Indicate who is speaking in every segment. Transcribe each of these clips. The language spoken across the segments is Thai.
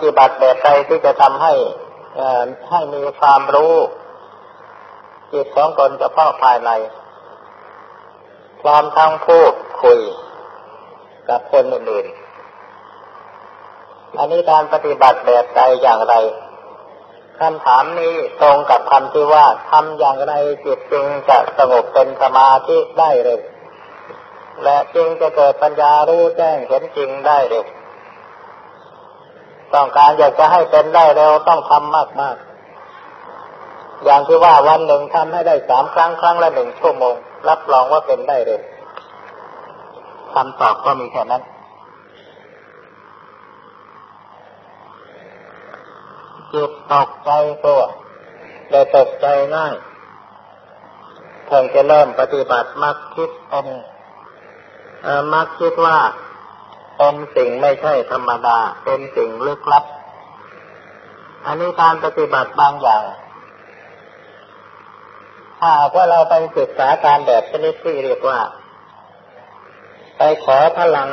Speaker 1: ปฏิบัติแบบใดที่จะทำให้ให้มีความรู้จิตของตนเฉพาะภายในพร้อมทั้งพูดคุยกับคนอื่นๆอันนี้การปฏิบัติแบบใดอย่างไรคำถามนี้ตรงกับคำที่ว่าทำอย่างไรจิตจึงจะสงบเป็นสมาธิได้เร็วและจึงจะเกิดปัญญารู้แจ้งเห็นจริงได้เร็ว ต้องการอยากจะให้เป็นได้เร็วต้องทำมากๆอย่างที่ว่าวันหนึ่งทำให้ได้สามครั้งครั้งละหนึ่งชั่วโมง รับรองว่าเป็นได้เร็วคำตอบก็มีแค่นั้นจิตตกใจตัวเลยตกใจง่ายเพิ่งจะเริ่มปฏิบัติมักคิดเป็นมักคิดว่า เป็นสิ่งไม่ใช่ธรรมดา เป็นสิ่งลึกลับ อันนี้การปฏิบัติบางอย่าง ถ้าว่าเราไปศึกษาการแบบชนิดที่เรียกว่า ไปขอพลัง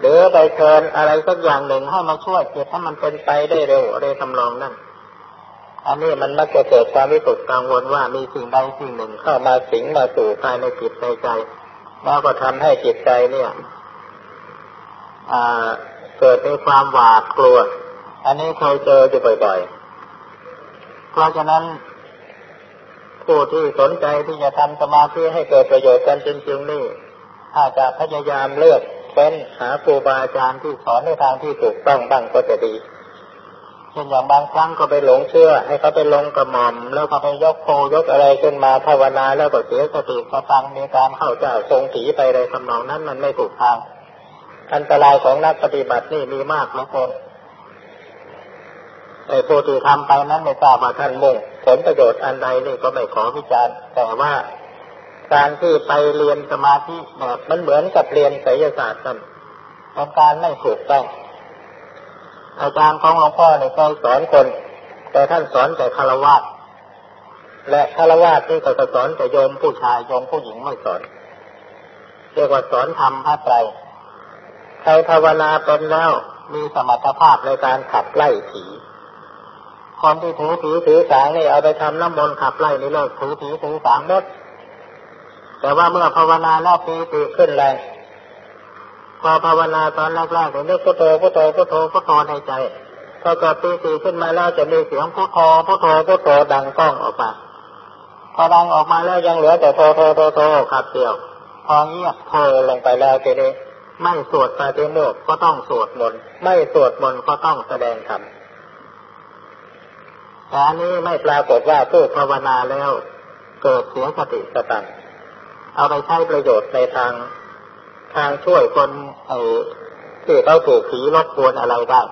Speaker 1: หรือไปเชิญอะไรสักอย่างหนึ่งให้มาช่วยจิตให้มันเป็นไปได้เร็วอะไรทำลองนั่นอันนี้มันมักจะเกิดความวิตกกังวลว่ามีสิ่งใดสิ่งหนึ่งเข้ามาสิงมาสู่ภายในจิตในใจแล้วก็ทำให้จิตใจเนี่ย เกิดในความหวาดกลัว อันนี้เคยเจออยู่บ่อยๆ เพราะฉะนั้น ผู้ที่สนใจที่จะทำสมาธิให้เกิดประโยชน์กันจริงๆนี่ถ้าจะพยายามเลือกเป็นหาครูบาอาจารย์ที่สอนในทางที่ถูกต้องบ้างก็จะดีเช่นอย่างบางครั้งก็ไปหลงเชื่อ ให้เขาไปลงกระหม่อม แล้วก็ไปยกโพยกอะไรขึ้นมาภาวนาแล้วก็เสียสติกระตังมีการเข้าเจ้าทรงถีไปเลยทำนองนั้นมันไม่ถูกทาง อันตรายของนักปฏิบัตินี่มีมากแล้วคนไอ้ผู้ที่ทำไปนั้นไม่ทราบว่าท่านมุ่งผลประโยชน์อันใดนี่ก็ไม่ขอวิจารณ์ แต่ว่าการที่ไปเรียนสมาธิแบบมันเหมือนกับเรียนไสยศาสตร์กันเป็นการไม่ถูกต้องอาจารย์ของหลวงพ่อเนี่ยเคยสอนคน แต่ท่านสอนแต่คารวะและคารวะที่ก็จะสอนแต่โยมผู้ชายโยมผู้หญิงไม่สอน เรียกว่าสอนทำพระไตร ใครภาวนาเป็นแล้วมีสมรรถภาพในการขับไล่ผีคนที่ถือผีถือสางนี่เอาไปทำน้ำมนต์ขับไล่นี่เลิกถือผีถือสางหมดแต่ว่าเมื่อภาวนาแล้วปีติขึ้นแรงพอภาวนาตอนแรกๆเนี่ยนึกพุทโธพุทโธพุทโธพุทโธในใจพอเกิดปีติขึ้นมาแล้วจะมีเสียงพุทโธพุทโธพุทโธดังก้องออกมาพอดังออกมาแล้วยังเหลือแต่โธโธโธโธขับเดียวพอเงียบเธอลงไปแล้วทีนี้ ไม่สวดปาฏิโมกข์ก็ต้องสวดมนต์ไม่สวดมนต์ก็ต้องแสดงธรรมแต่อันนี้ไม่ปรากฏว่าผู้ภาวนาแล้วเกิดเสียสติสตังเอาไปใช้ประโยชน์ในทางทางช่วยคนไอ้ที่เขาถูกผีรบกวนอะไรได้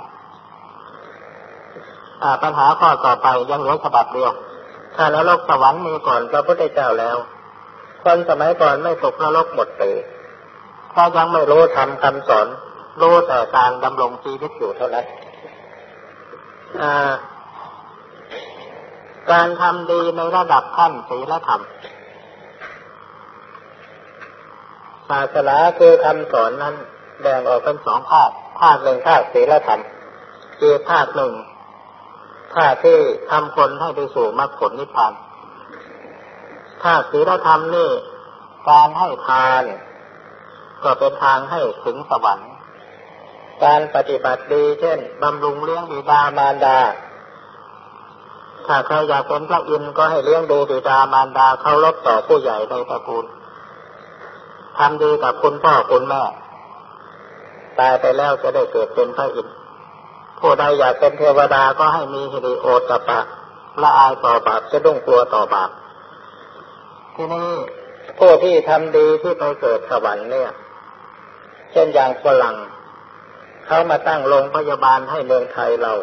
Speaker 1: ปัญหาข้อต่อไปยังเหลือฉบับเดียว ถ้านรกสวรรค์มีก่อนพระพุทธเจ้าแล้ว คนสมัยก่อนไม่ตกนรกหมดเลย เพราะยังไม่รู้ทำคำสอน รู้แต่การดำรงชีวิตอยู่เท่านั้นการทำดีในระดับขั้นศีลธรรมศาสนาคือคำสอนนั้นแบ่งออกเป็นสองภาค ภาคหนึ่งภาคศีลธรรมคือภาคหนึ่งภาคที่ทำคนให้ไปสู่มรรคผลนิพพานภาคศีลธรรมนี่การให้ทาน ก็เป็นทางให้ถึงสวรรค์ การปฏิบัติดีเช่นบำรุงเลี้ยงบิดามารดา ถ้าใครอยากเป็นพระอินทร์ก็ให้เลี้ยงดูบิดามารดาเคารพต่อผู้ใหญ่ในตระกูลทำดีกับคุณพ่อคุณแม่ตายไปแล้วจะได้เกิดเป็นพระอินทร์ผู้ใดอยากเป็นเทวดาก็ให้มีฮิริโอตปะละอายต่อบาปจะดุ้งกลัวต่อบาปที่นี้ผู้ที่ทำดีที่ไปเกิดสวรรค์เนี่ย เช่นอย่างฝรั่งเขามาตั้งโรงพยาบาลให้เมืองไทยเรา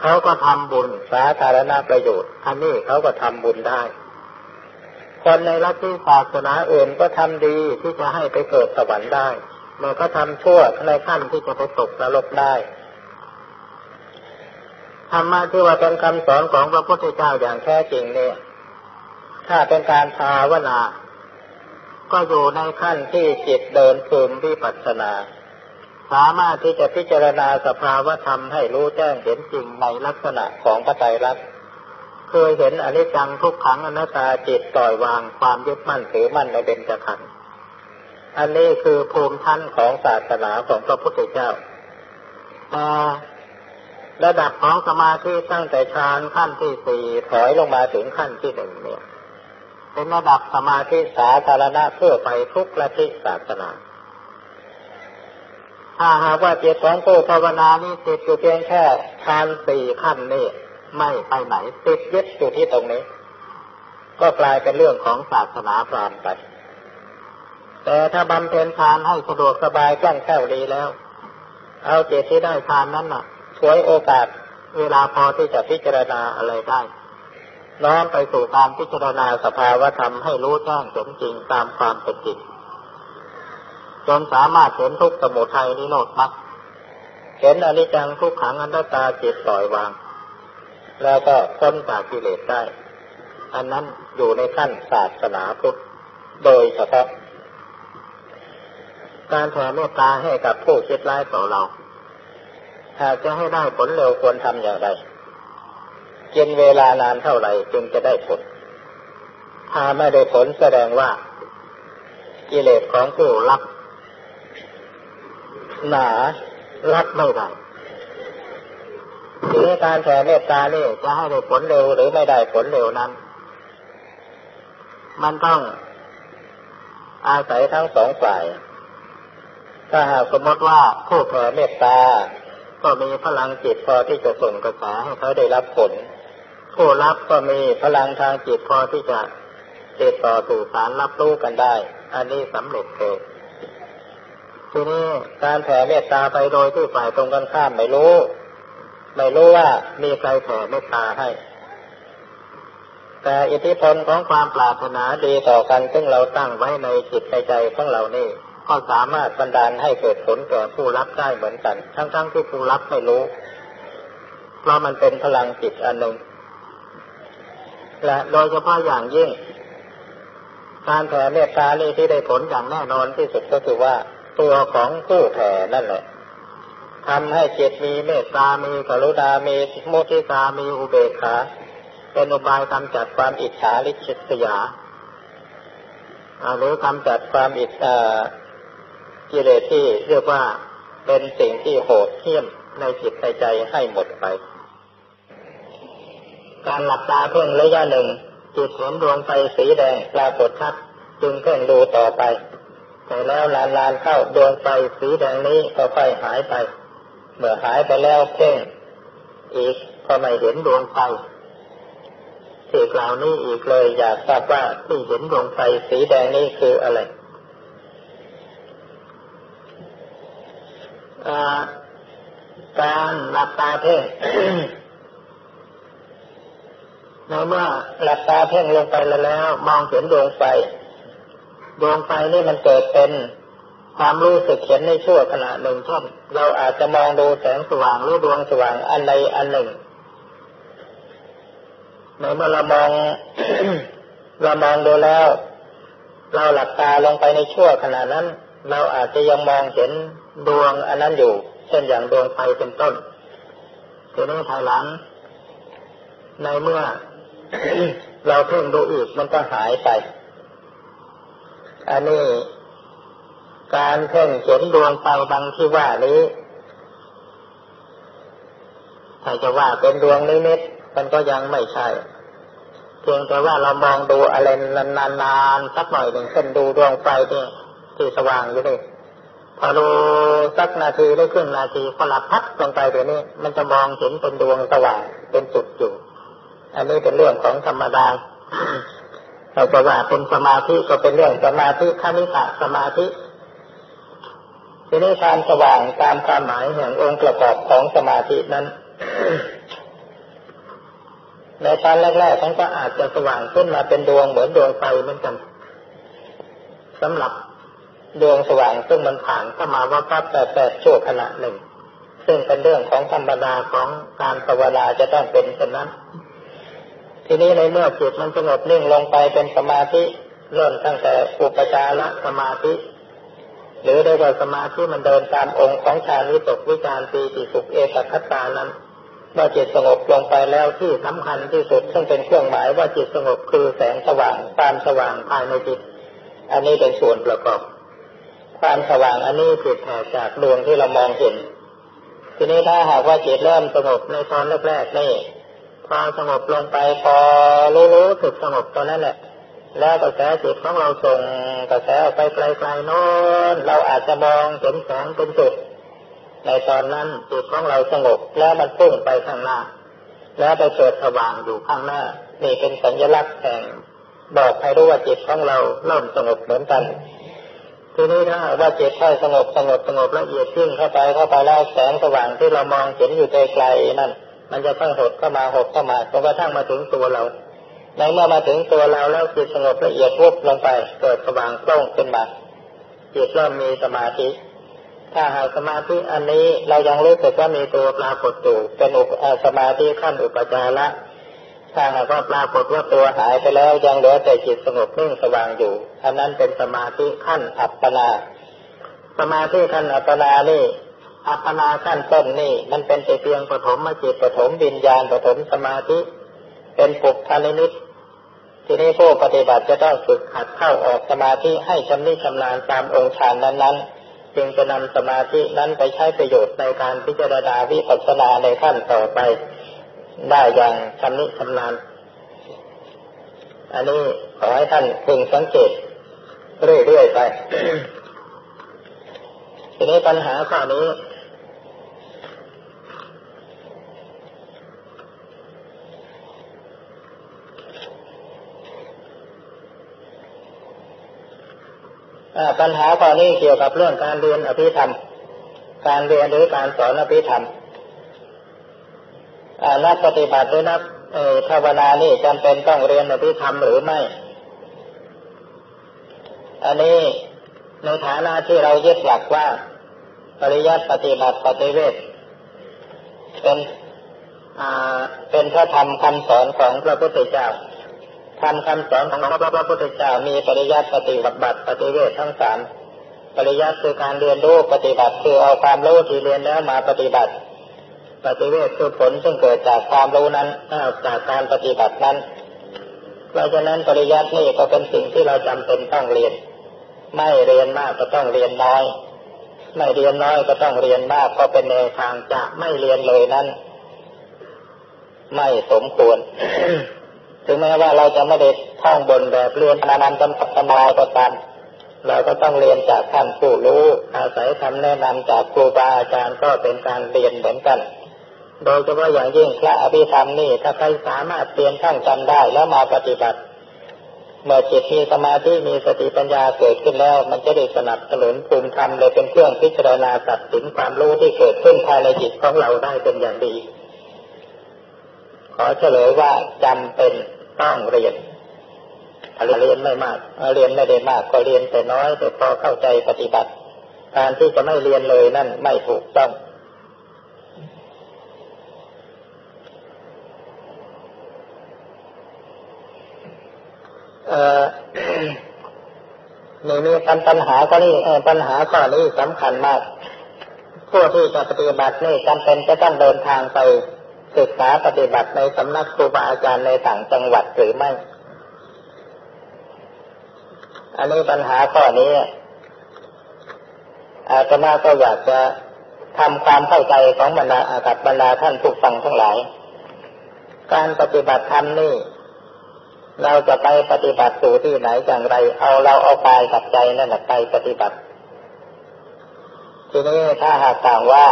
Speaker 1: เขาก็ทำบุญสาธารณประโยชน์ อันนี้เขาก็ทำบุญได้ คนในรัฐที่ศาสนาอื่นก็ทำดีที่จะให้ไปเกิดสวรรค์ได้เมื่อก็ทำชั่วในขั้นที่จะไปตกนรกได้ธรรมะที่ว่าเป็นคำสอนของพระพุทธเจ้าอย่างแท้จริงเนี่ย ถ้าเป็นการภาวนา ก็อยู่ในขั้นที่จิตเดินภูมิวิปัสสนา สามารถที่จะพิจารณาสภาวธรรมให้รู้แจ้งเห็นจริงในลักษณะของพระไตรลักษณ์เคยเห็นอนิจจังทุกขังอนัตตาจิตปล่อยวางความยึดมั่นถือมั่นในเบญจขันธ์อันนี้คือภูมิชั้นของศาสนาของพระพุทธเจ้าแต่ระดับของสมาธิตั้งแต่ฌานขั้นที่สี่ถอยลงมาถึงขั้นที่หนึ่งเนี่ย เป็นระดับสมาธิสาธารณะเพื่อไปทุกละทิศาสนา ถ้าหากว่าจิตของผู้ภาวนานี่ติดอยู่เพียงแค่ฌานสี่ขั้นนี่ไม่ไปไหนติดยึดอยู่ที่ตรงนี้ ก็กลายเป็นเรื่องของศาสนาพรามไป แต่ถ้าบำเพ็ญฌานให้สะดวกสบายคล่องแคล่วดีแล้ว เอาเจตที่ได้ฌานนั้นน่ะช่วยโอกาสเวลาพอที่จะพิจารณาอะไรได้ น้อมไปสู่การพิจารณาสภาวธรรมให้รู้แจ้งสมจริงตามความเป็นจริงจนสามารถเห็นทุกสมุทัยนิโรธมักเห็นอนิจจังทุกขังอนัตตาจิตปล่อยวาง แล้วก็พ้นจากกิเลสได้ อันนั้นอยู่ในขั้นศาสนาพุทธโดยเฉพาะ การแผ่เมตตาให้กับผู้คิดร้ายต่อเราหากจะให้ได้ผลเร็วควรทำอย่างไร กินเวลานานเท่าไหร่จึงจะได้ผล ถ้าไม่ได้ผลแสดงว่า กิเลสของผู้รับ หนารับไม่ได้ทีนี้การแผ่เมตตาเนี่ยจะให้ได้ผลเร็วหรือไม่ได้ผลเร็วนั้น มันต้องอาศัยทั้งสองฝ่าย ถ้าหากสมมติว่าผู้แผ่เมตตา ก็มีพลังจิตพอที่จะส่งกระแสให้เขาได้รับผล ผู้รับก็มีพลังทางจิตพอที่จะติดต่อสื่อสารรับรู้กันได้ อันนี้สำเร็จเลยทีนี้การแผ่เมตตาไปโดยที่ฝ่ายตรงกันข้ามไม่รู้ ไม่รู้ว่ามีใครแผ่เมตตาให้ แต่อิทธิพลของความปรารถนาดีต่อกันซึ่งเราตั้งไว้ในจิตในใจของเรานี่ ก็สามารถบันดาลให้เกิดผลแก่ผู้รับได้เหมือนกัน ทั้งๆทที่ผู้รับไม่รู้ เพราะมันเป็นพลังจิตอันหนึ่งและโดยเฉพาะอย่างยิ่ง การแผ่เมตตานี่ที่ได้ผลอย่างแน่นอนที่สุดก็คือว่า ตัวของผู้แผ่นั่นแหละทำให้จิตมีเมตตา มีกรุณา มีมุทิตา มีอุเบกขา เป็นอุบายกำจัดความอิจฉาลิษยาหรือกำจัดความอิจฉา กิเลสที่เรียกว่าเป็นสิ่งที่โหดเหี้ยมในจิตในใจให้หมดไป การหลับตาเพ่งระยะหนึ่ง จิตเห็นดวงไฟสีแดงปรากฏชัดจึงเพ่งดูต่อไป แต่แล้วนานๆเข้าดวงไฟสีแดงนี้ก็ค่อยหายไป เมื่อหายไปแล้วเพ่งอีกก็ไม่เห็นดวงไฟที่กล่าวนี้อีกเลยอยากทราบว่าที่เห็นดวงไฟสีแดงนี้คืออะไร การหลับตาเพ่งในเมื่อหลับตาเพ่งลงไปแล้ว มองเห็นดวงไฟ ดวงไฟนี่มันเกิดเป็นความรู้สึกเห็นในชั่วขณะหนึ่งเช่นเราอาจจะมองดูแสงสว่างหรือดวงสว่างอันใดอันหนึ่งในเมื่อเรามองเรามองดูแล้ว เราหลับตาลงไปในชั่วขณะนั้น เราอาจจะยังมองเห็น ดวงอันนั้นอยู่ เช่นอย่างดวงไฟเป็นต้นทีนี้ภายหลัง ในเมื่อ เราเพ่งดูอีกมันก็หายไป อันนี้การเพ่งเห็นดวงไฟบางที่ว่านี้ถ้าจะว่าเป็นดวงนิมิตมันก็ยังไม่ใช่ เพียงแต่ว่าเรามองดูอะไรนานๆสักหน่อยหนึ่งเช่นดูดวงไฟที่ที่สว่างอยู่นี่ พอดูสักนาทีได้ครึ่งนาทีพอหลับพักลงไปเดี๋ยวนี้ มันจะมองเห็นเป็นดวงสว่างเป็นจุดอยู่ อันนี้เป็นเรื่องของธรรมดาเราจะว่าเป็นสมาธิก็เป็นเรื่องสมาธิคณิกะสมาธิทีนี้การสว่างตามความหมายแห่งองค์ประกอบของสมาธินั้นในตอนแรกๆท่านก็อาจจะสว่างขึ้นมาเป็นดวงเหมือนดวงไฟเหมือนกันสำหรับ ดวงสว่างซึ่งมันผ่านเข้ามาว่าพับแต่แต่ชั่วขณะหนึ่ง ซึ่งเป็นเรื่องของธรรมดาของการภาวนาจะต้องเป็นเช่นนั้น ทีนี้ในเมื่อจิตมันสงบนิ่งลงไปเป็นสมาธิเริ่มตั้งแต่อุปจารสมาธิ หรือได้ว่าสมาธิมันเดินตามองค์ของฌานวิตกวิจารปีติสุขเอกคัตตานั้นเมื่อจิตสงบลงไปแล้วที่สำคัญที่สุด ซึ่งเป็นเครื่องหมายว่าจิตสงบคือแสงสว่างความสว่างภายในจิต อันนี้เป็นส่วนประกอบ ความสว่างอันนี้ผิดแผกจากดวงที่เรามองเห็น ทีนี้ถ้าหากว่าจิตเริ่มสงบในตอนแรกๆนี่พอสงบลงไปพอรู้รู้สึกสงบตอนนั้นแหละ แล้วกระแสจิตของเราส่งกระแสออกไปไกลๆโน้นเราอาจจะมองเห็นแสงเป็นจุดในตอนนั้นจิตของเราสงบแล้วมันพุ่งไปข้างหน้า แล้วไปเกิดสว่างอยู่ข้างหน้า นี่เป็นสัญลักษณ์แห่งบอกให้รู้ว่าจิตของเราเริ่มสงบเหมือนกัน ทีนี้ถ้าว่าจิตค่อยสงบสงบสงบละเอียดขึ้นเข้าไปเข้าไปแล้วแสงสว่างที่เรามองเห็นอยู่ไกลๆนั่น มันจะค่อยหดเข้ามาหดเข้ามาจนกระทั่งมาถึงตัวเราในเมื่อมาถึงตัวเราแล้วจิตสงบละเอียดวุบลงไปเกิดสว่างโปร่งขึ้นมาจิตเริ่มมีสมาธิ ถ้าหากสมาธิอันนี้เรายังรู้สึกว่ามีตัวปรากฏอยู่เป็นอุปสมาธิขั้นอุปจาระ ถ้าหากว่าปรากฏว่าตัวหายไปแล้วยังเหลือแต่จิตสงบนิ่งสว่างอยู่อันนั้นเป็นสมาธิขั้นอัปปนา สมาธิขั้นอัปปนานี่อัปปนาขั้นต้นนี่มันเป็นแต่เพียงปฐมมจิตปฐมวิญญาณปฐมสมาธิ เป็นปุกพานิมิตทีนี้ผู้ปฏิบัติจะต้องฝึกหัดเข้าออกสมาธิให้ชำนิชำนาญตามองค์ฌานนั้นๆ จึงจะนำสมาธินั้นไปใช้ประโยชน์ในการพิจารณาวิปัสสนาในขั้นต่อไป ได้อย่างชำนิชำนาญอันนี้ขอให้ท่านพึงสังเกตเรื่อยๆไป ทีนี้ปัญหาข้อนี้ ปัญหาข้อนี้เกี่ยวกับเรื่องการเรียนอภิธรรม การเรียนหรือการสอนอภิธรรม นักปฏิบัติหรือนักภาวนานี่จำเป็นต้องเรียนอภิธรรมหรือไม่ อันนี้ในฐานะที่เรายึดหลักว่า ปริยัติปฏิบัติปฏิเวทเป็นเป็นพระธรรมคำสอนของพระพุทธเจ้าทำคำสอนของพระพุทธเจ้ามีปริยัติปฏิบัติปฏิเวททั้งสามปริยัติคือการเรียนรู้ปฏิบัติคือเอาความรู้ที่เรียนแล้วมาปฏิบัติ ปฏิเวทคือผลซึ่งเกิดจากความรู้นั้นจากการปฏิบัตินั้น เพราะฉะนั้นปริยัตินี่ก็เป็นสิ่งที่เราจำเป็นต้องเรียน ไม่เรียนมากก็ต้องเรียนน้อย ไม่เรียนน้อยก็ต้องเรียนมากเพราะเป็นแนวทางจะไม่เรียนเลยนั้น ไม่สมควร ถึงแม้ว่าเราจะไม่ได้ท่องบนแบบเรียนนานันตำตำราก็ตามเราก็ต้องเรียนจากท่านผู้รู้ อาศัยคำแนะนำจากครูบาอาจารย์ก็เป็นการเรียนเหมือนกัน โดยเฉพาะอย่างยิ่งพระอภิธรรมนี่ถ้าใครสามารถเรียนท่องจำได้แล้วมาปฏิบัติ เมื่อจิตมีสมาธิมีสติปัญญาเกิดขึ้นแล้ว มันจะได้สนับสนุนภูมิธรรมเลยเป็นเครื่องพิจารณาตัดสินความรู้ที่เกิดขึ้นภายในจิตของเราได้เป็นอย่างดี ขอเฉลยว่าจำเป็นต้องเรียนเรียนไม่มาก เรียนไม่ได้มากก็เรียนแต่น้อยแต่พอเข้าใจปฏิบัติ การที่จะไม่เรียนเลยนั่นไม่ถูกต้อง เอ่อนี่มีปัญหาก็นี่ปัญหาข้อนี้สำคัญมาก ผู้ที่จะปฏิบัตินี่จำเป็นจะต้องเดินทางไปศึกษาปฏิบัติในสำนักครูบาอาจารย์ในต่างจังหวัดหรือไม่ อันนี้ปัญหาข้อนี้อาตมาก็อยากจะทำความเข้าใจของบรรดากับบรรดาท่านผู้ฟังทั้งหลาย การปฏิบัติธรรมนี่ เราจะไปปฏิบัติสู่ที่ไหนอย่างไร เอาเราเอากายกับใจนั่นแหละไปปฏิบัติ ทีนี้ถ้าหากต่างว่า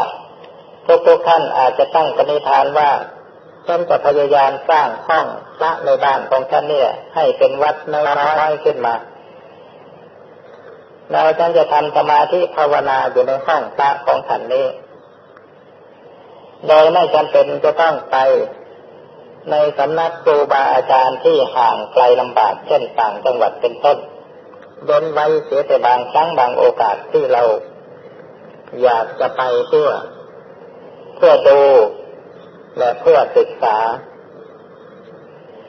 Speaker 1: ทุกทุกท่านอาจจะตั้งปณิธานว่าฉันจะพยายามสร้างห้องพระในบ้านของฉันเนี่ย ให้เป็นวัดน้อยๆขึ้นมาแล้วฉันจะทำสมาธิภาวนาอยู่ในห้องพระของฉันนี้ โดยไม่จำเป็นจะต้องไป ในสำนักครูบาอาจารย์ที่ห่างไกลลำบากเช่นต่างจังหวัดเป็นต้นเดินไว้เสียแต่บางครั้งบางโอกาสที่เรา อยากจะไปเพื่อ เพื่อดู และเพื่อศึกษา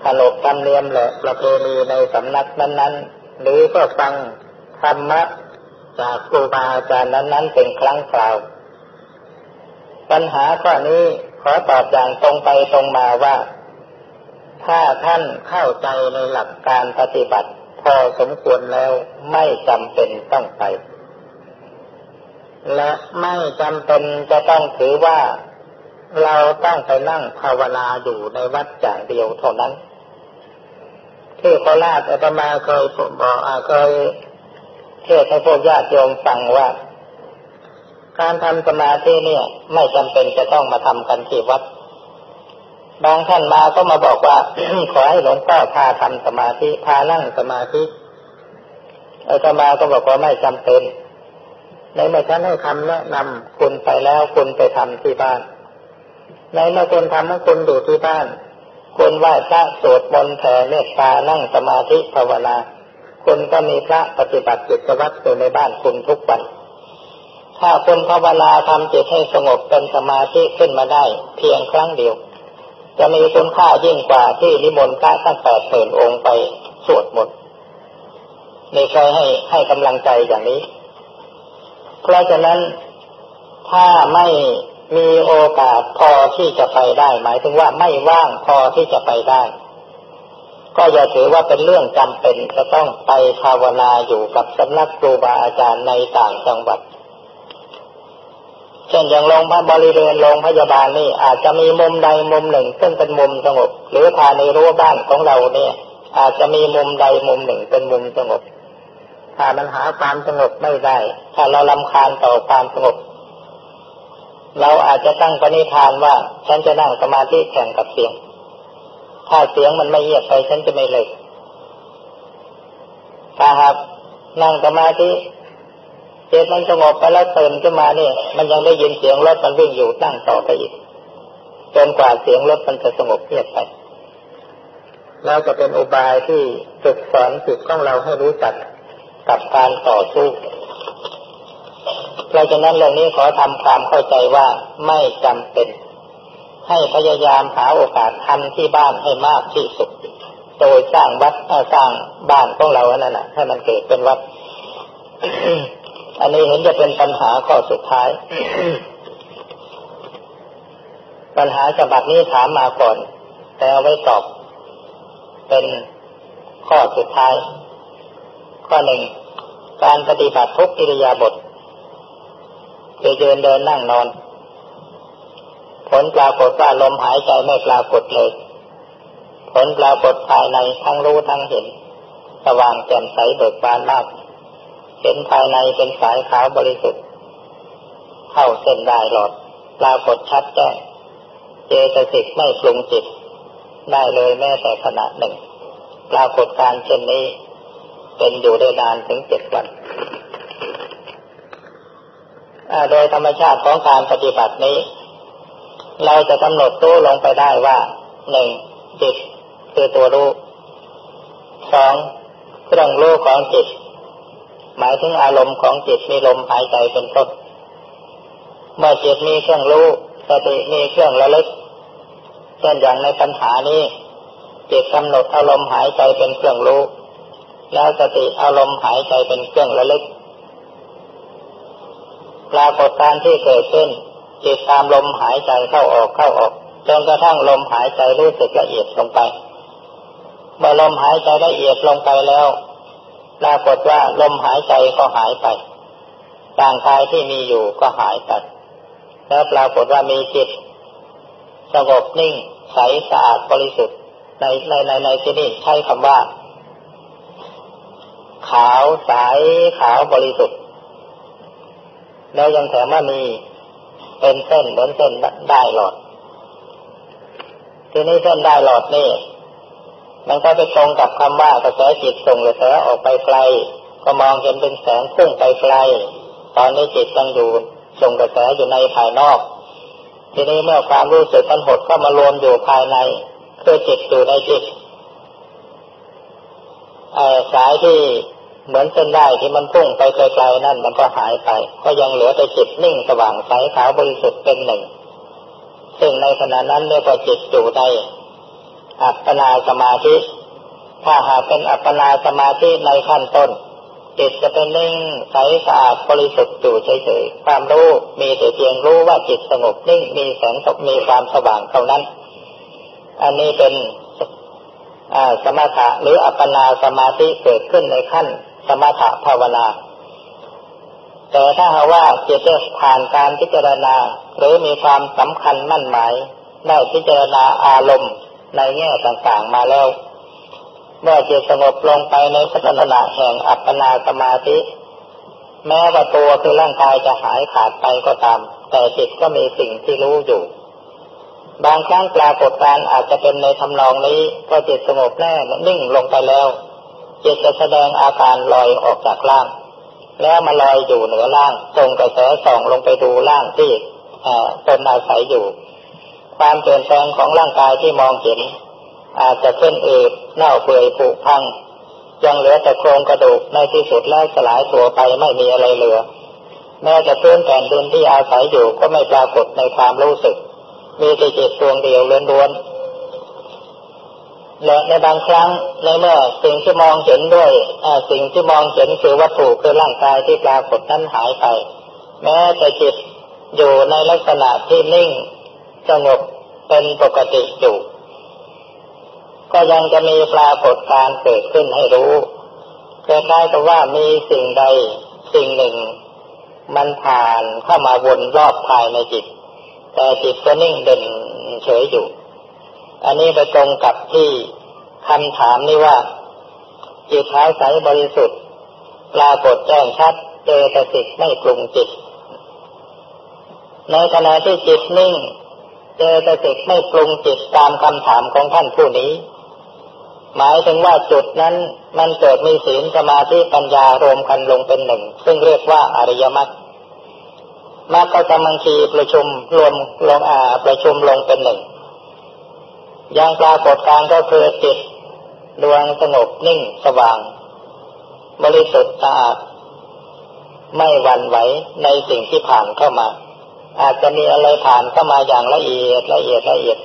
Speaker 1: ขนบธรรมเนียมและประเพณีในสำนักนั้นๆ หรือก็ฟังธรรมะจากครูบาอาจารย์นั้นๆเป็นครั้งคราว ปัญหาข้อนี้ขอตอบอย่างตรงไปตรงมาว่า ถ้าท่านเข้าใจในหลักการปฏิบัติ พอสมควรแล้วไม่จำเป็นต้องไป และไม่จำเป็นจะต้องถือว่าเราต้องไปนั่งภาวนาอยู่ในวัดอย่างเดียวเท่านั้น ที่โคราชอาตมาเคยบอกเคยเทศให้พวกญาติโยมฟังว่า การทำสมาธิเนี่ย ไม่จำเป็นจะต้องมาทำกันที่วัด บางท่านมาก็มาบอกว่าขอให้หลวงพ่อพาทำสมาธิพานั่งสมาธิอาตมาก็บอกว่าไม่จำเป็น ในเมื่อฉันให้คำแนะนำคุณไปแล้วคุณไปทำที่บ้าน ในเมื่อคุณทำให้คุณอยู่ที่บ้านคุณไหว้พระสวดมนต์แผ่เมตตานั่งสมาธิภาวนาคุณก็มีพระปฏิบัติจิตวัตรอยู่ในบ้านคุณทุกวัน ถ้าคุณภาวนาทำจิตให้สงบเป็นสมาธิขึ้นมาได้ เพียงครั้งเดียว จะมีคุณค่ายิ่งกว่าที่นิมนต์พระตั้งแปดหมื่นองค์ไปสวดหมนต์ในใครให้ให้กำลังใจอย่างนี้ เพราะฉะนั้นถ้าไม่มีโอกาสพอที่จะไปได้ หมายถึงว่าไม่ว่างพอที่จะไปได้ ก็อย่าถือว่าเป็นเรื่องจำเป็นจะต้องไปภาวนาอยู่กับสำนักครูบาอาจารย์ในต่างจังหวัด เช่นอย่างโรงพยาบาลบริเวณโรงพยาบาลนี่อาจจะมีมุมใดมุมหนึ่ง ซึ่งเป็นมุมสงบ หรือภายในรั้วบ้านของเราเนี่ย อาจจะมีมุมใดมุมหนึ่งเป็นมุมสงบ ถ้ามันหาความสงบไม่ได้ ถ้าเราลำคาญต่อความสงบ เราอาจจะตั้งปณิธานว่า ฉันจะนั่งสมาธิแข่งกับเสียง ถ้าเสียงมันไม่เงียบไปฉันจะไม่เลยถ้าหากนั่งสมาธิ จิตมันสงบไปแล้วตื่นขึ้นมาเนี่ย มันยังได้ยินเสียงรถมันวิ่งอยู่ตั้งต่อไปอีกจนกว่าเสียงรถมันจะสงบเงียบไปแล้วจะเป็นอุบายที่ฝึกสอนจิตของเราให้รู้จักกับการต่อสู้เพราะฉะนั้นเรื่องนี้ขอทำความเข้าใจว่าไม่จำเป็น ให้พยายามหาโอกาสทำที่บ้านให้มากที่สุด โดยสร้างวัดสร้างบ้านของเราอันั่นแหะให้มันเกิดเป็นวัด อันนี้เห็นจะเป็นปัญหาข้อสุดท้าย ปัญหาฉบับนี้ถามมาก่อน แต่เอาไว้ตอบ เป็นข้อสุดท้าย ข้อหนึ่ง การปฏิบัติทุกอิริยาบถจะยืนเดินนั่งนอน ผลปรากฏว่าลมหายใจไม่ปรากฏเลย ผลปรากฏภายในทั้งรู้ทั้งเห็น สว่างแจ่มใสเบิกบานมาก เห็นภายในเป็นสายขาวบริสุทธิ์ เข้าเส้นได้หลอดปรากฏชัดแจ้งเจตสิกไม่ปรุงจิต ได้เลยแม้แต่ขณะหนึ่ง ปรากฏการเช่นนี้ เป็นอยู่ได้นานถึงเจ็ดวันโดยธรรมชาติของการปฏิบัตินี้ เราจะกำหนดตู้ลงไปได้ว่าหนึ่งจิตคือตัวรู้สองเครื่องรู้ของจิต หมายถึงอารมณ์ของจิตมีลมหายใจเป็นต้น เมื่อจิตมีเครื่องรู้สติมีเครื่องระลึกเช่นอย่างในปัญหานี้จิตกำหนดอารมณ์หายใจเป็นเครื่องรู้ แล้วสติอารมณ์หายใจเป็นเครื่องระลึกปรากฏการที่เกิดขึ้นจิตตามลมหายใจเข้าออกเข้าออกจนกระทั่งลมหายใจรู้สึกละเอียดลงไป เมื่อลมหายใจละเอียดลงไปแล้ว ปรากฏว่าลมหายใจก็หายไปร่างกายที่มีอยู่ก็หายไปแล้วปรากฏว่ามีจิต สงบนิ่งใสสะอาดบริสุทธิ์ในในในในที่นี้ใช้คำว่า ขาวใสขาวบริสุทธิ์ แล้วยังแถมว่ามีเป็นเส้นเหมือนเส้นได้หลอดทีนี้เส้นได้หลอดนี่ มันก็ไปตรงกับคำว่ากระแสจิตส่งกระแสออกไปไกล ก็มองเห็นเป็นแสงพุ่งไปไกล ตอนนี้จิตยังอยู่ส่งกระแสอยู่ในภายนอก ทีนี้เมื่อความรู้สึกมันหดก็มารวมอยู่ภายในคือจิตอยู่ในจิตสายที่เหมือนเส้นได้ที่มันพุ่งไปไกลๆนั่นมันก็หายไป ก็ยังเหลือแต่จิตนิ่งสว่างใสขาวบริสุทธิ์เป็นหนึ่ง ซึ่งในขณะนั้นเรียกว่าจิตอยู่ใน อัปปนาสมาธิ ถ้าหากเป็นอัปปนาสมาธิในขั้นต้นจิตจะเป็นนิ่งใสสะอาดบริสุทธิ์อยู่เฉยๆความรู้มีแต่เพียงรู้ว่าจิตสงบนิ่งมีแสงสบมีความสว่างเท่านั้น อันนี้เป็นสมถะหรืออัปปนาสมาธิเกิดขึ้นในขั้น สมถะภาวนา แต่ถ้าหากว่าจิตได้ผ่านการพิจารณา หรือมีความสำคัญมั่นหมายได้พิจารณาอารมณ์ ในแง่ต่างๆมาแล้ว เมื่อจิตสงบลงไปในพัฒนาแห่งอัปปนาสมาธิ แม้ว่าตัวคือร่างกายจะหายขาดไปก็ตาม แต่จิตก็มีสิ่งที่รู้อยู่ บางครั้งปรากฏการอาจจะเป็นในทำนองนี้ก็จิตสงบแน่นิ่งลงไปแล้วจิตจะแสดงอาการลอยออกจากล่าง แล้วมาลอยอยู่เหนือล่างส่งกระแสส่องลงไปดูล่างที่ตนอาศัยอยู่ ความเปลี่ยนแปลงของร่างกายที่มองเห็น อาจจะขึ้นอืดเน่าเปื่อยผุพังยังเหลือแต่โครงกระดูกในที่สุดแล้วสลายตัวไปไม่มีอะไรเหลือ แม้จะพื้นแผ่นดินที่อาศัยอยู่ก็ไม่ปรากฏในความรู้สึก มีแต่จิตดวงเดียวล้วนๆและในบางครั้งในเมื่อสิ่งที่มองเห็นด้วยสิ่งที่มองเห็นคือวัตถุคือร่างกายที่ปรากฏนั้นหายไป แม้แต่จิตอยู่ในลักษณะที่นิ่งสงบ เป็นปกติอยู่ก็ยังจะมีปรากฏการเกิดขึ้นให้รู้คล้ายๆกับว่ามีสิ่งใดสิ่งหนึ่ง มันผ่านเข้ามาวนรอบภายในจิต แต่จิตก็นิ่งเด่นเฉยอยู่ อันนี้ไปตรงกับที่คำถามนี้ว่า จิตหายใสบริสุทธิ์ปรากฏแจ้งชัดเจตสิกไม่ปรุงจิต ในขณะที่จิตนิ่ง เจตสิกไม่ปรุงจิตตามคำถามของท่านผู้นี้ หมายถึงว่าจุดนั้นมันเกิดมีศีลสมาธิปัญญารวมกันลงเป็นหนึ่ง ซึ่งเรียกว่าอริยมรรคมรรคกำลังคีประชุมรวมลงอาประชุมลงเป็นหนึ่งอยังปรากฏการก็คือจิตดวงสงบนิ่งสว่าง บริสุทธิ์สะอาด ไม่หวั่นไหวในสิ่งที่ผ่านเข้ามา อาจจะมีอะไรผ่านเข้ามาอย่างละเอียดละเอียดละเอียด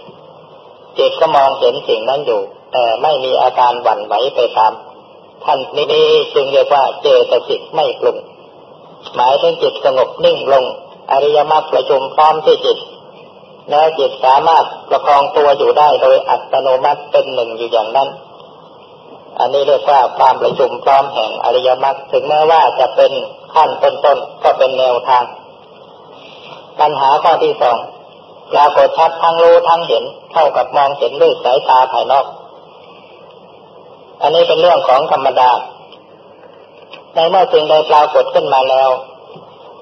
Speaker 1: จิตก็มองเห็นสิ่งนั้นอยู่ แต่ไม่มีอาการหวั่นไหวไปตามท่านนี้จึงเรียกว่าเจตสิกไม่กลุ่มหมายถึงจิตสงบนิ่งลง อริยมรรคประชุมพร้อมที่จิตแล้วจิตสามารถประคองตัวอยู่ได้โดยอัตโนมัติเป็นหนึ่งอยู่อย่างนั้น อันนี้เรียกว่าความประชุมพร้อมแห่งอริยมรรคถึงแม้ว่าจะเป็นขั้นต้นๆก็เป็นแนวทาง ปัญหาข้อที่สองปรากฏชัดทั้งรู้ทั้งเห็นเท่ากับมองเห็นด้วยสายตาภายนอก อันนี้เป็นเรื่องของธรรมดา ในเมื่อสิ่งใดปรากฏขึ้นมาแล้ว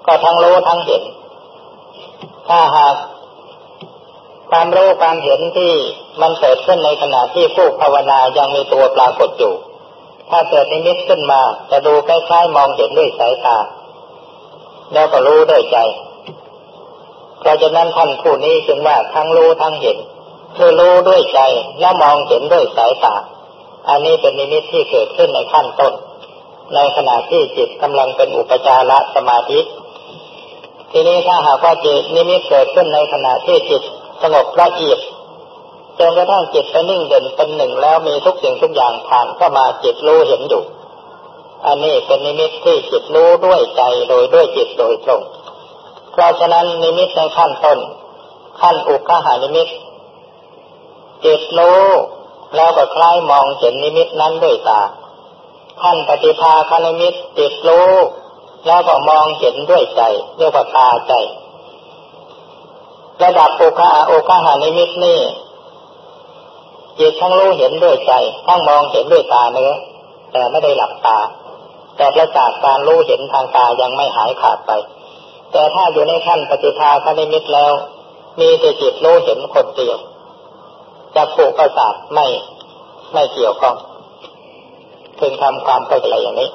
Speaker 1: ก็ทั้งรู้ทั้งเห็น ถ้าหากความรู้ความเห็นที่มันเกิดขึ้นในขณะที่ผู้ภาวนายังมีตัวปรากฏอยู่ ถ้าเกิดนิมิตขึ้นมา จะดูคล้ายๆมองเห็นด้วยสายตา แล้วก็รู้ด้วยใจ เพราะฉะนั้นท่านผู้นี้จึงว่าทั้งรู้ทั้งเห็น คือรู้ด้วยใจและมองเห็นด้วยสายตา อันนี้เป็นนิมิตที่เกิดขึ้นในขั้นต้น ในขณะที่จิตกำลังเป็นอุปจารสมาธิ ทีนี้ถ้าหากว่าจิตนิมิตเกิดขึ้นในขณะที่จิตสงบละเอียดจนกระทั่งจิตไปนิ่งเด่นเป็นหนึ่งแล้วมีทุกสิ่งทุกอย่างผ่านเข้ามาจิตรู้เห็นอยู่ อันนี้เป็นนิมิตที่จิตรู้ด้วยใจโดยด้วยจิตโดยตรง เพราะฉะนั้นนิมิตในขั้นต้น ขั้นอุกขาหานิมิตจิตรู้แล้วก็คล้ายมองเห็นนิมิตนั้นด้วยตาขั้นปฏิภาคนิมิตจิตรู้แล้วก็มองเห็นด้วยใจเรียกว่าตาใจ ระดับโอคาโอคาหานิมิตนี่จิตทั้งรู้เห็นด้วยใจทั้งมองเห็นด้วยตาเนื้อแต่ไม่ได้หลับตา แต่ประสาทการรู้เห็นทางตายังไม่หายขาดไป แต่ถ้าอยู่ในขั้นปฏิภาคนิมิตแล้ว มีแต่จิตรู้เห็นคนเดียวจักษุประสาทไม่ไม่เกี่ยวข้องพึงทำความเข้าใจอย่างนี้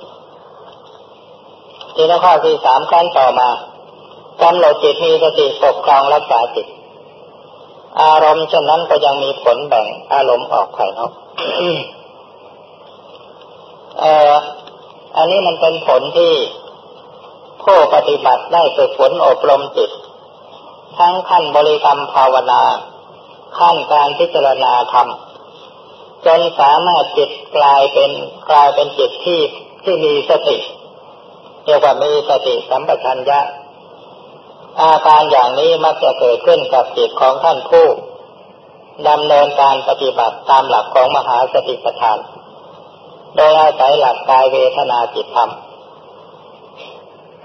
Speaker 1: ทีนี้ข้อที่สามขั้นต่อมากำหนดจิตมีสติปกครองรักษาจิต อารมณ์เช่นนั้นก็ยังมีผลแบ่งอารมณ์ออกภายนอกเอ่ออันนี้มันเป็นผลที่ ผู้ปฏิบัติได้ฝึกฝนอบรมจิต ทั้งขั้นบริกรรมภาวนา ขั้นการพิจารณาธรรม จนสามารถจิตกลายเป็นกลายเป็นจิตที่ที่มีสติเรียกว่ามีสติสัมปชัญญะ อาการอย่างนี้มักจะเกิดขึ้นกับจิตของท่านผู้ดำเนินการปฏิบัติตามหลักของมหาสติปัฏฐาน โดยอาศัยหลักกายเวทนาจิตธรรม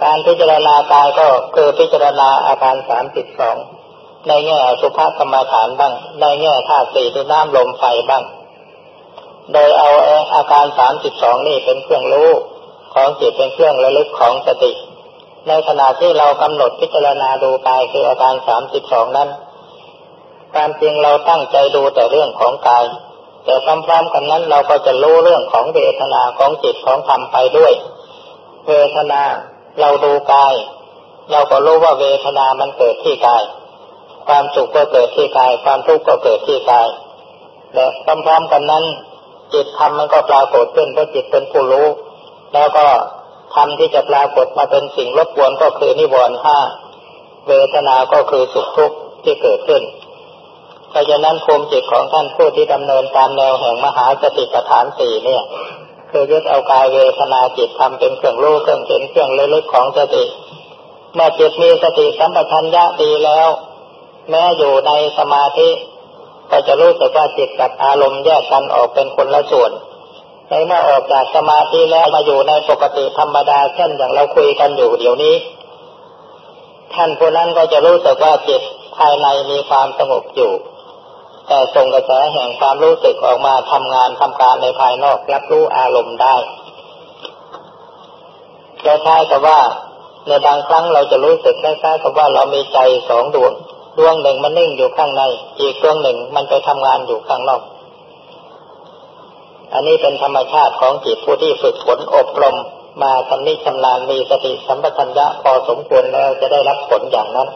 Speaker 1: การพิจารณากายก็คือพิจารณาอาการสามสิบสองในแง่สุภาพกรรมฐานบ้าง ในแง่ธาตุสี่ที่น้ำลมไฟบ้าง โดยเอาอาการสามสิบสองนี่เป็นเครื่องรู้ของจิตเป็นเครื่องระลึกของสติ ในขณะที่เรากำหนดพิจารณาดูกายคืออาการสามสิบสองนั้นความจริงเราตั้งใจดูแต่เรื่องของกาย แต่พร้อมๆกันนั้นเราก็จะรู้เรื่องของเวทนาของจิตของธรรมไปด้วย เวทนา เราดูกาย เราก็รู้ว่าเวทนามันเกิดที่กาย ความสุขก็เกิดที่กาย ความทุกข์ก็เกิดที่กายและพร้อมๆกันนั้น จิตธรรมมันก็ปรากฏขึ้นเพราะจิตเป็นผู้รู้ แล้วก็ธรรมที่จะปรากฏมาเป็นสิ่งรบกวนก็คือนิวรณ์ห้าเวทนาก็คือสุขทุกข์ที่เกิดขึ้นเพราะฉะนั้นภูมิจิตของท่านผู้ที่ดำเนินตามแนวแห่งมหาสติปัฏฐานสี่เนี่ย คือยึดเอากายเวทนาจิตทำเป็นเครื่องรู้เครื่องเห็นเครื่องระลึกของสติ เมื่อจิตมีสติสัมปชัญญะดีแล้ว แม้อยู่ในสมาธิก็จะรู้สึกว่าจิตกับอารมณ์แยกกันออกเป็นคนละส่วนในเมื่อออกจากสมาธิแล้วมาอยู่ในปกติธรรมดาเช่นอย่างเราคุยกันอยู่เดี๋ยวนี้ ท่านผู้นั้นก็จะรู้สึกว่าจิตภายในมีความสงบอยู่ แต่ส่งกระแสแห่งความรู้สึกออกมาทำงานทำการในภายนอกรับรู้อารมณ์ได้จะใช้กับว่าในบางครั้งเราจะรู้สึกคล้ายๆกับว่าเรามีใจสองดวง ดวงหนึ่งมันนิ่งอยู่ข้างใน อีกดวงหนึ่งมันไปทำงานอยู่ข้างนอก อันนี้เป็นธรรมชาติของจิตผู้ที่ฝึกฝนอบรม มาทำนิชำนาญมีสติสัมปชัญญะพอสมควรแล้วจะได้รับผลอย่างนั้น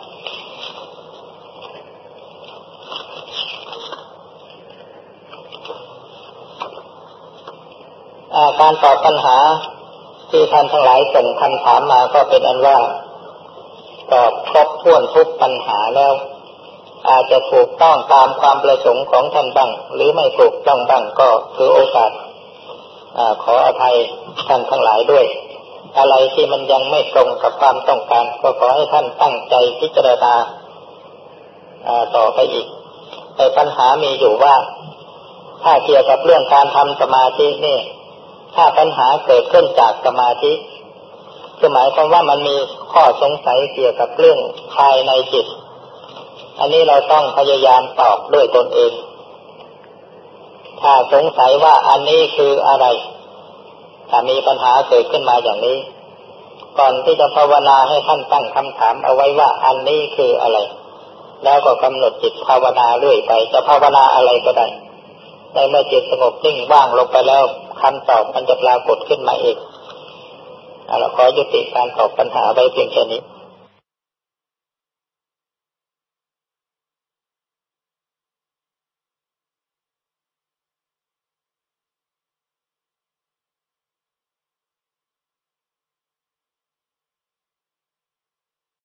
Speaker 1: การตอบปัญหาที่ท่านทั้งหลายส่งคำถามมาก็เป็นอันว่าตอบครบถ้วนทุกปัญหาแล้ว อาจจะถูกต้องตามความประสงค์ของท่านบ้าง หรือไม่ถูกต้องบ้างก็ถือโอกาสอขออภัยท่านทั้งหลายด้วย อะไรที่มันยังไม่ตรงกับความต้องการ ก็ขอให้ท่านตั้งใจพิจารณาต่อไปอีกแต่ปัญหามีอยู่ว่า ถ้าเกี่ยวกับเรื่องการทำสมาธินี่ ถ้าปัญหาเกิดขึ้นจากสมาธิคือหมายความว่ามันมีข้อสงสัยเกี่ยวกับเรื่องภายในจิต อันนี้เราต้องพยายามตอบด้วยตนเอง ถ้าสงสัยว่าอันนี้คืออะไร ถ้ามีปัญหาเกิดขึ้นมาอย่างนี้ ก่อนที่จะภาวนาให้ท่านตั้งคำถามเอาไว้ว่าอันนี้คืออะไร แล้วก็กำหนดจิตภาวนาเรื่อยไป จะภาวนาอะไรก็ได้ในเมื่อจิตสงบนิ่งว่างลงไปแล้ว คำตอบมันจะปรากฏขึ้นมาเองเราขอยุติการตอบปัญหาไว้เพียงแค่นี้